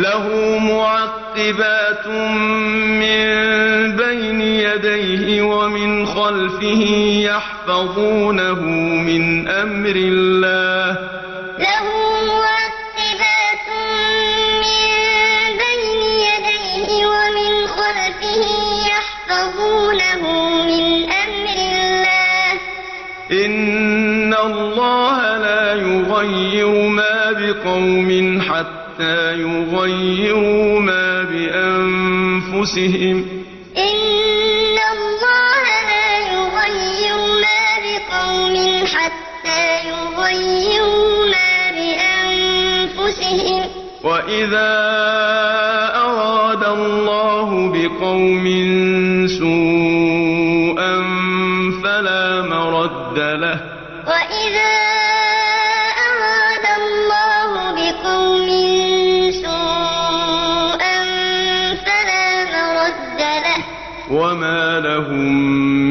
له معقبات من بين يديه ومن خلفه يحفظونه من أمر الله. له معقبات من بين يديه ومن خلفه يحفظونه من أمر الله. إن الله لا يغير ما بقوم حتى يغيروا ما بأنفسهم. إن الله لا يغير ما بقوم حتى يغيروا ما بأنفسهم. وإذا أراد الله بقوم سوءا فلا مرد له. وإذا وما لهم